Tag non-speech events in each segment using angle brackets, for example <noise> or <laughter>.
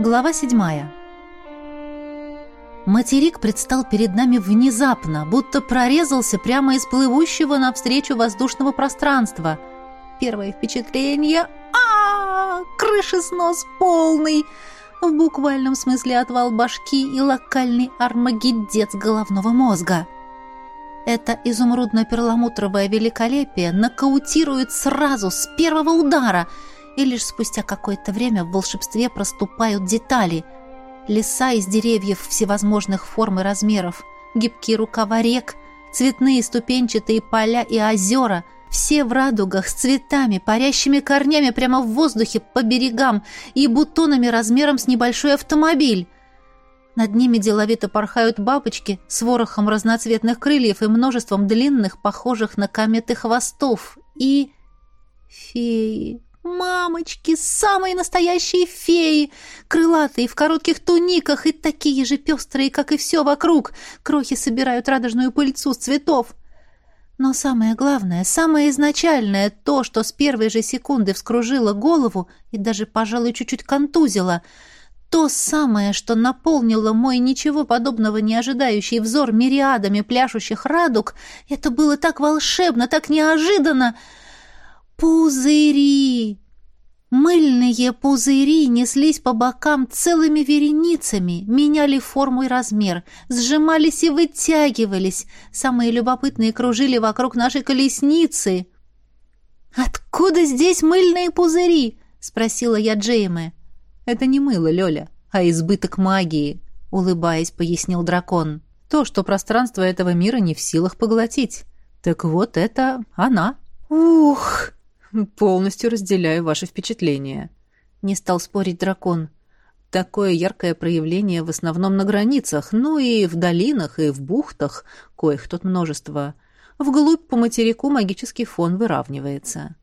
Глава седьмая. Материк предстал перед нами внезапно, будто прорезался прямо из плывущего навстречу воздушного пространства. Первое впечатление а, -а, -а Крышеснос полный! В буквальном смысле отвал башки и локальный армагеддец головного мозга. Это изумрудно-перламутровое великолепие нокаутирует сразу, с первого удара — и лишь спустя какое-то время в волшебстве проступают детали. Леса из деревьев всевозможных форм и размеров, гибкие рукава рек, цветные ступенчатые поля и озера — все в радугах, с цветами, парящими корнями прямо в воздухе по берегам и бутонами размером с небольшой автомобиль. Над ними деловито порхают бабочки с ворохом разноцветных крыльев и множеством длинных, похожих на кометы хвостов. И... феи. Мамочки, самые настоящие феи, крылатые в коротких туниках и такие же пестрые, как и все вокруг. Крохи собирают радужную пыльцу с цветов. Но самое главное, самое изначальное, то, что с первой же секунды вскружило голову и даже, пожалуй, чуть-чуть контузило, то самое, что наполнило мой ничего подобного не ожидающий взор мириадами пляшущих радуг, это было так волшебно, так неожиданно — Пузыри! Мыльные пузыри неслись по бокам целыми вереницами, меняли форму и размер, сжимались и вытягивались. Самые любопытные кружили вокруг нашей колесницы. «Откуда здесь мыльные пузыри?» — спросила я Джейме. «Это не мыло, Лёля, а избыток магии», — улыбаясь, пояснил дракон. «То, что пространство этого мира не в силах поглотить. Так вот это она». «Ух!» «Полностью разделяю ваши впечатления», — не стал спорить дракон. «Такое яркое проявление в основном на границах, ну и в долинах, и в бухтах, коих тут множество. Вглубь по материку магический фон выравнивается».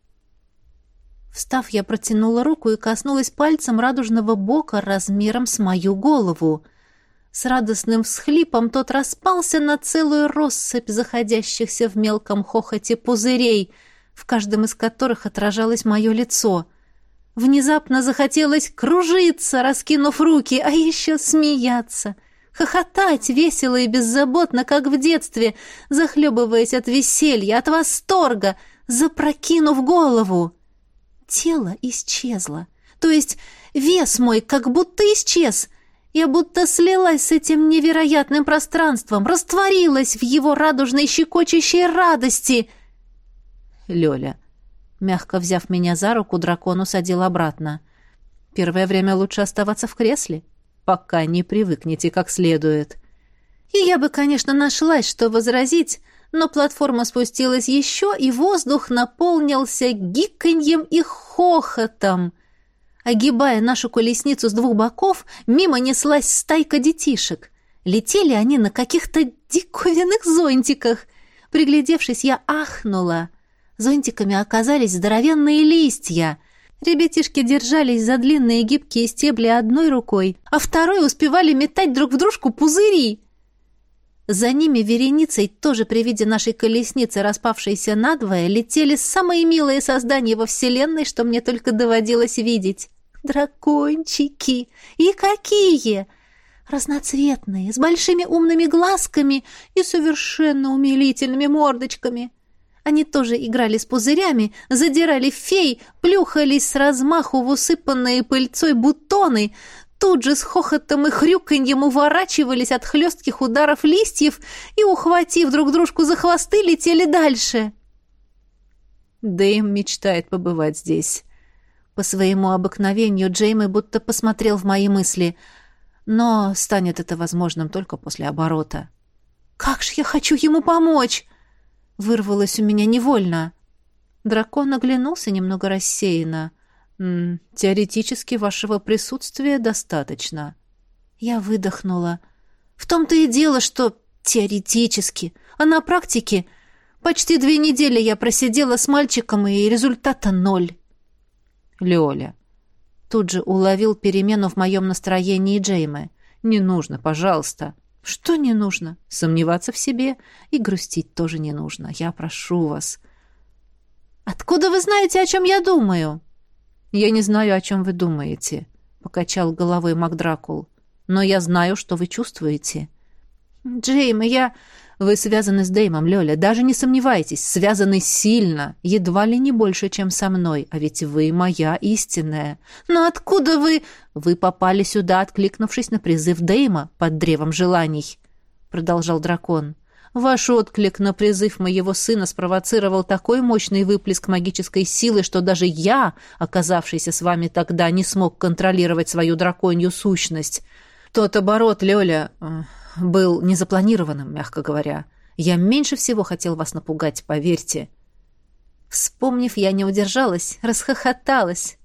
Встав, я протянула руку и коснулась пальцем радужного бока размером с мою голову. С радостным всхлипом тот распался на целую россыпь заходящихся в мелком хохоте пузырей — в каждом из которых отражалось мое лицо. Внезапно захотелось кружиться, раскинув руки, а еще смеяться, хохотать весело и беззаботно, как в детстве, захлебываясь от веселья, от восторга, запрокинув голову. Тело исчезло. То есть вес мой как будто исчез — я будто слилась с этим невероятным пространством, растворилась в его радужной щекочущей радости. Лёля. Мягко взяв меня за руку, дракон усадил обратно. Первое время лучше оставаться в кресле, пока не привыкнете как следует. И я бы, конечно, нашлась, что возразить, но платформа спустилась еще, и воздух наполнился гиканьем и хохотом. Огибая нашу колесницу с двух боков, мимо неслась стайка детишек. Летели они на каких-то диковинных зонтиках. Приглядевшись, я ахнула. Зонтиками оказались здоровенные листья. Ребятишки держались за длинные гибкие стебли одной рукой, а второй успевали метать друг в дружку пузыри. За ними вереницей, тоже при виде нашей колесницы, распавшейся надвое, летели самые милые создания во Вселенной, что мне только доводилось видеть. Дракончики! И какие! Разноцветные, с большими умными глазками и совершенно умилительными мордочками. Они тоже играли с пузырями, задирали фей, плюхались с размаху в усыпанные пыльцой бутоны, тут же с хохотом и хрюканьем уворачивались от хлестких ударов листьев и, ухватив друг дружку за хвосты, летели дальше. Дэйм мечтает побывать здесь. По своему обыкновению Джейми будто посмотрел в мои мысли, но станет это возможным только после оборота. «Как же я хочу ему помочь!» Вырвалось у меня невольно. Дракон оглянулся немного рассеянно. «М -м, «Теоретически вашего присутствия достаточно». Я выдохнула. «В том-то и дело, что теоретически, а на практике почти две недели я просидела с мальчиком, и результата ноль». «Лёля». Тут же уловил перемену в моем настроении Джеймы. «Не нужно, пожалуйста». Что не нужно? Сомневаться в себе и грустить тоже не нужно. Я прошу вас. Откуда вы знаете, о чем я думаю? Я не знаю, о чем вы думаете. — покачал головой Макдракул. «Но я знаю, что вы чувствуете». «Джейм, я...» «Вы связаны с Дэймом, Лёля, даже не сомневайтесь, связаны сильно, едва ли не больше, чем со мной, а ведь вы моя истинная». «Но откуда вы...» «Вы попали сюда, откликнувшись на призыв Дэйма под древом желаний», — продолжал дракон. Ваш отклик на призыв моего сына спровоцировал такой мощный выплеск магической силы, что даже я, оказавшийся с вами тогда, не смог контролировать свою драконью сущность. Тот оборот, Лёля, был незапланированным, мягко говоря. Я меньше всего хотел вас напугать, поверьте. Вспомнив, я не удержалась, расхохоталась.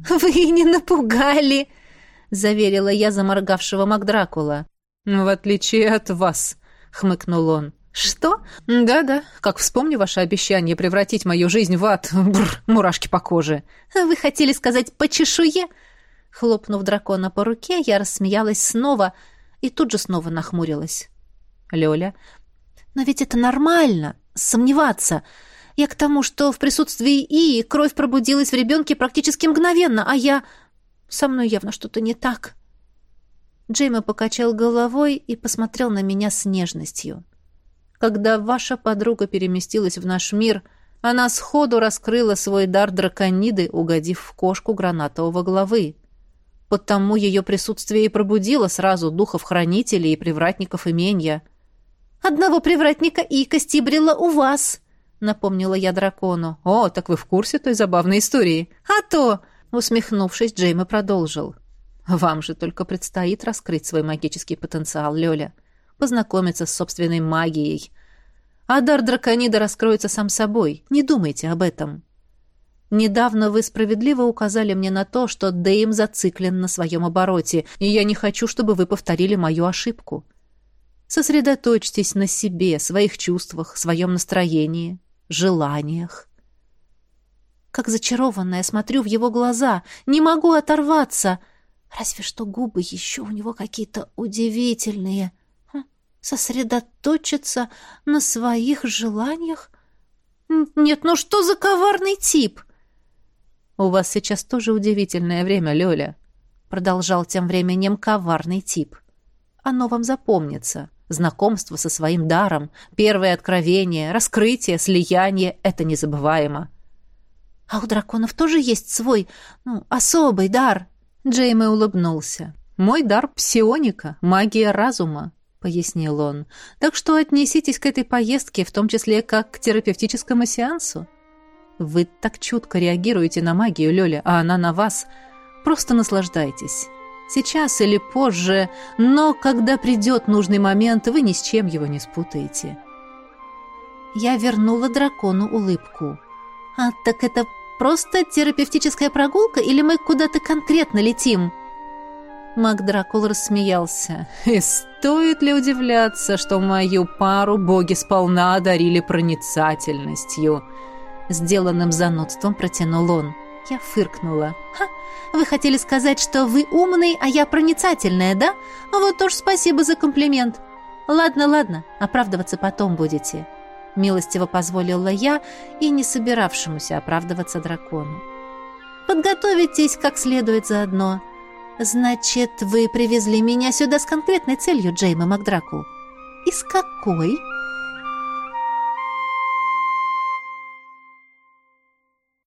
<laughs> «Вы не напугали!» — заверила я заморгавшего Макдракула. «В отличие от вас», — хмыкнул он. «Что?» «Да-да, как вспомню ваше обещание превратить мою жизнь в ад. <laughs> Бррр, мурашки по коже». «Вы хотели сказать «по чешуе»?» Хлопнув дракона по руке, я рассмеялась снова и тут же снова нахмурилась. «Лёля?» «Но ведь это нормально, сомневаться. Я к тому, что в присутствии Ии кровь пробудилась в ребенке практически мгновенно, а я... Со мной явно что-то не так». Джейма покачал головой и посмотрел на меня с нежностью. «Когда ваша подруга переместилась в наш мир, она сходу раскрыла свой дар дракониды, угодив в кошку гранатового головы. Потому ее присутствие и пробудило сразу духов-хранителей и привратников именья». «Одного привратника и костибрила у вас», — напомнила я дракону. «О, так вы в курсе той забавной истории?» «А то!» — усмехнувшись, Джейма продолжил. Вам же только предстоит раскрыть свой магический потенциал, Лёля. Познакомиться с собственной магией. А дар драконида раскроется сам собой. Не думайте об этом. Недавно вы справедливо указали мне на то, что Дэйм зациклен на своем обороте, и я не хочу, чтобы вы повторили мою ошибку. Сосредоточьтесь на себе, своих чувствах, своем настроении, желаниях. Как зачарованная смотрю в его глаза, не могу оторваться — Разве что губы еще у него какие-то удивительные. Хм, сосредоточиться на своих желаниях? Нет, ну что за коварный тип? У вас сейчас тоже удивительное время, Лёля, продолжал тем временем коварный тип. Оно вам запомнится. Знакомство со своим даром, первое откровение, раскрытие, слияние — это незабываемо. А у драконов тоже есть свой, ну, особый дар. Джейме улыбнулся. «Мой дар псионика, магия разума», — пояснил он. «Так что отнеситесь к этой поездке, в том числе как к терапевтическому сеансу. Вы так чутко реагируете на магию, Лёля, а она на вас. Просто наслаждайтесь. Сейчас или позже, но когда придет нужный момент, вы ни с чем его не спутаете». Я вернула дракону улыбку. «А так это Просто терапевтическая прогулка или мы куда-то конкретно летим?» Макдракул рассмеялся. «И стоит ли удивляться, что мою пару боги сполна одарили проницательностью?» Сделанным занудством протянул он. Я фыркнула. «Ха, вы хотели сказать, что вы умный, а я проницательная, да? Вот уж спасибо за комплимент. Ладно, ладно, оправдываться потом будете милостиво позволила я и не собиравшемуся оправдываться дракону. Подготовитесь как следует заодно. Значит, вы привезли меня сюда с конкретной целью, Джейма Макдракул. И с какой?